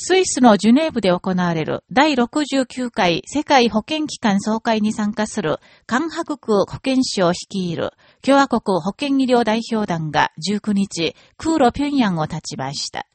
スイスのジュネーブで行われる第69回世界保健機関総会に参加する韓白区保健省を率いる共和国保健医療代表団が19日、空路平壌を立ちました。